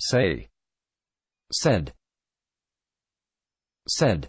say, said, said.